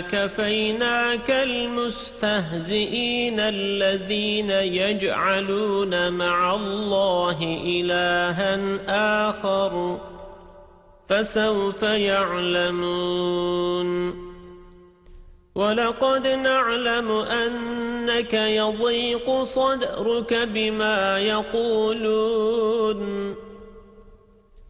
كفيناك المستهزئين الذين يجعلون مع الله إلها آخر فسوف يعلمون. ولقد نعلم أنك يضيق صدرك بما يقولون.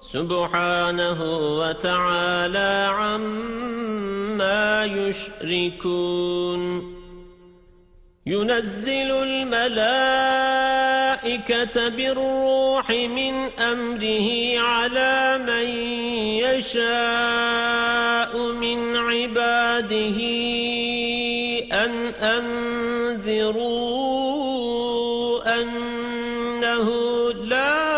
سبحانه وتعالى عما يشركون. ينزل الملائكة بالروح من أمره على من يشاء من عباده أن أنذروا أنه لا